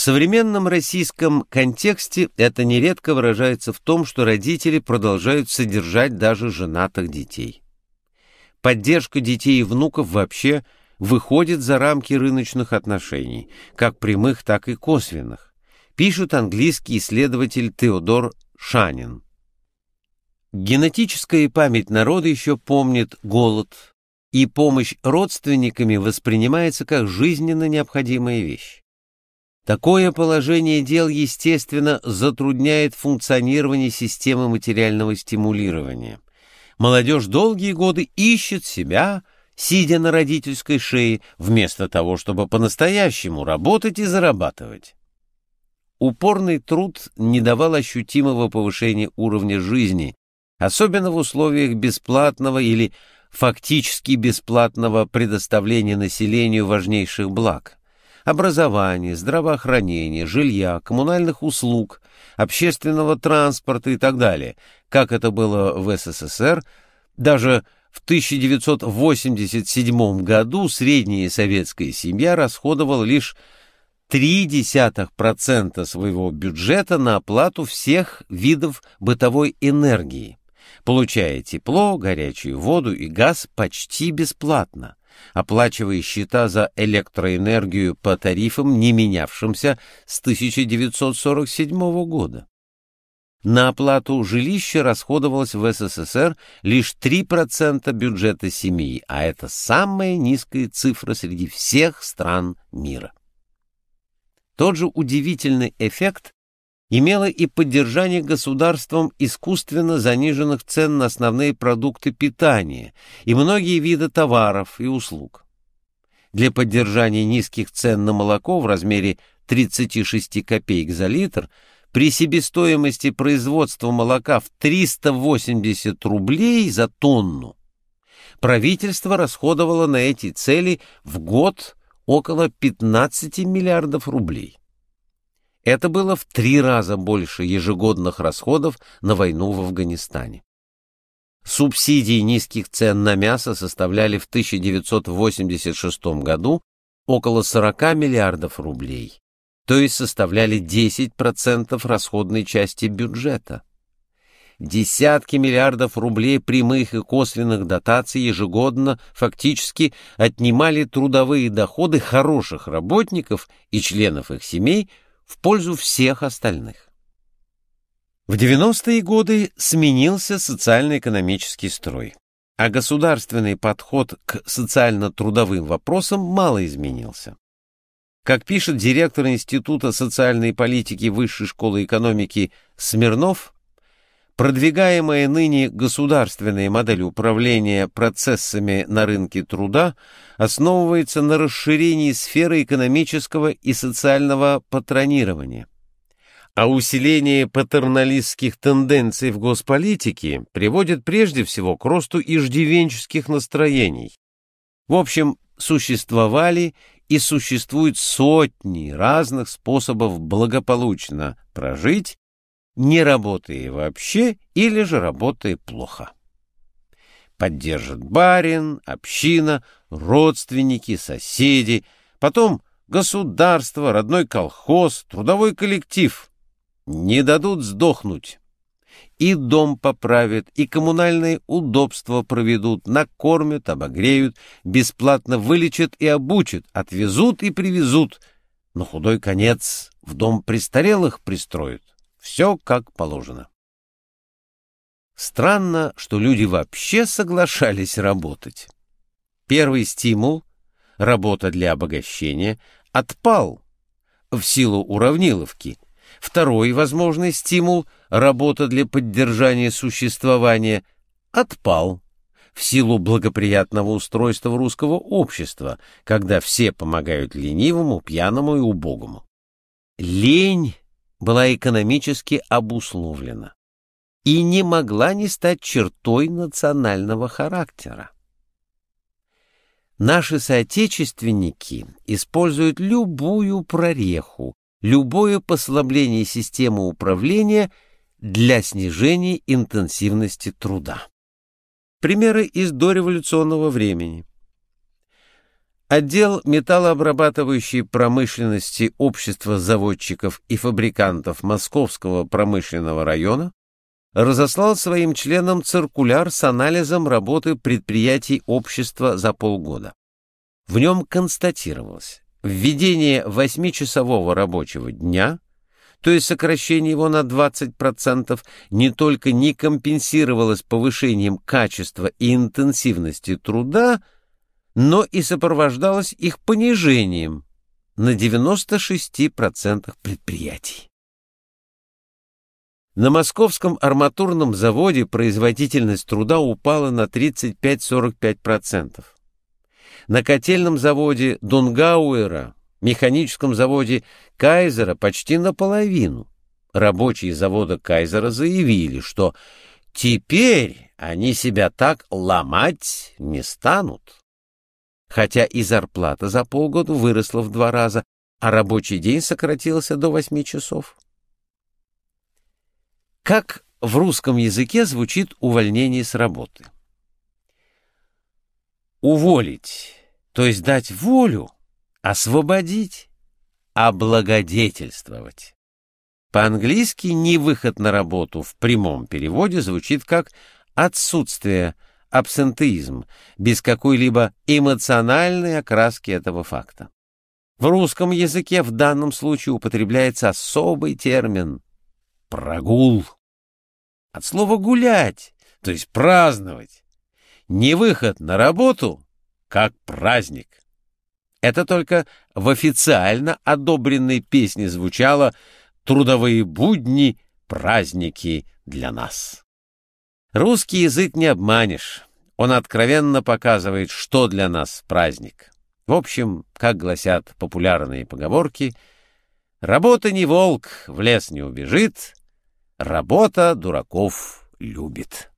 современном российском контексте это нередко выражается в том, что родители продолжают содержать даже женатых детей. Поддержка детей и внуков вообще выходит за рамки рыночных отношений, как прямых, так и косвенных, пишет английский исследователь Теодор Шанин. Генетическая память народа еще помнит голод, и помощь родственниками воспринимается как жизненно необходимая вещь. Такое положение дел, естественно, затрудняет функционирование системы материального стимулирования. Молодежь долгие годы ищет себя, сидя на родительской шее, вместо того, чтобы по-настоящему работать и зарабатывать. Упорный труд не давал ощутимого повышения уровня жизни, особенно в условиях бесплатного или фактически бесплатного предоставления населению важнейших благ – образования, здравоохранения, жилья, коммунальных услуг, общественного транспорта и так далее, как это было в СССР, даже в 1987 году средняя советская семья расходовала лишь 0,3% своего бюджета на оплату всех видов бытовой энергии получая тепло, горячую воду и газ почти бесплатно, оплачивая счета за электроэнергию по тарифам, не менявшимся с 1947 года. На оплату жилища расходовалось в СССР лишь 3% бюджета семьи, а это самая низкая цифра среди всех стран мира. Тот же удивительный эффект имело и поддержание государством искусственно заниженных цен на основные продукты питания и многие виды товаров и услуг. Для поддержания низких цен на молоко в размере 36 копеек за литр при себестоимости производства молока в 380 рублей за тонну правительство расходовало на эти цели в год около 15 миллиардов рублей. Это было в три раза больше ежегодных расходов на войну в Афганистане. Субсидии низких цен на мясо составляли в 1986 году около 40 миллиардов рублей, то есть составляли 10% расходной части бюджета. Десятки миллиардов рублей прямых и косвенных дотаций ежегодно фактически отнимали трудовые доходы хороших работников и членов их семей в пользу всех остальных. В 90-е годы сменился социально-экономический строй, а государственный подход к социально-трудовым вопросам мало изменился. Как пишет директор Института социальной политики Высшей школы экономики Смирнов, Продвигаемая ныне государственная модель управления процессами на рынке труда основывается на расширении сферы экономического и социального патронирования. А усиление патерналистских тенденций в госполитике приводит прежде всего к росту иждивенческих настроений. В общем, существовали и существуют сотни разных способов благополучно прожить не работая вообще или же работая плохо. Поддержит барин, община, родственники, соседи, потом государство, родной колхоз, трудовой коллектив. Не дадут сдохнуть. И дом поправят, и коммунальные удобства проведут, накормят, обогреют, бесплатно вылечат и обучат, отвезут и привезут. На худой конец в дом престарелых пристроят. Все как положено. Странно, что люди вообще соглашались работать. Первый стимул — работа для обогащения — отпал в силу уравниловки. Второй возможный стимул — работа для поддержания существования — отпал в силу благоприятного устройства русского общества, когда все помогают ленивому, пьяному и убогому. Лень была экономически обусловлена и не могла не стать чертой национального характера. Наши соотечественники используют любую прореху, любое послабление системы управления для снижения интенсивности труда. Примеры из дореволюционного времени. Отдел металлообрабатывающей промышленности Общества заводчиков и фабрикантов Московского промышленного района разослал своим членам циркуляр с анализом работы предприятий общества за полгода. В нем констатировалось введение восьмичасового рабочего дня, то есть сокращение его на 20%, не только не компенсировалось повышением качества и интенсивности труда, но и сопровождалось их понижением на 96% предприятий. На московском арматурном заводе производительность труда упала на 35-45%. На котельном заводе Дунгауэра, механическом заводе Кайзера почти наполовину. Рабочие завода Кайзера заявили, что теперь они себя так ломать не станут хотя и зарплата за полгода выросла в два раза, а рабочий день сократился до восьми часов. Как в русском языке звучит увольнение с работы? Уволить, то есть дать волю, освободить, облагодетельствовать. По-английски невыход на работу в прямом переводе звучит как отсутствие абсентеизм, без какой-либо эмоциональной окраски этого факта. В русском языке в данном случае употребляется особый термин «прогул». От слова «гулять», то есть праздновать. Не выход на работу, как праздник. Это только в официально одобренной песне звучало «Трудовые будни, праздники для нас». Русский язык не обманешь. Он откровенно показывает, что для нас праздник. В общем, как гласят популярные поговорки, «Работа не волк, в лес не убежит, работа дураков любит».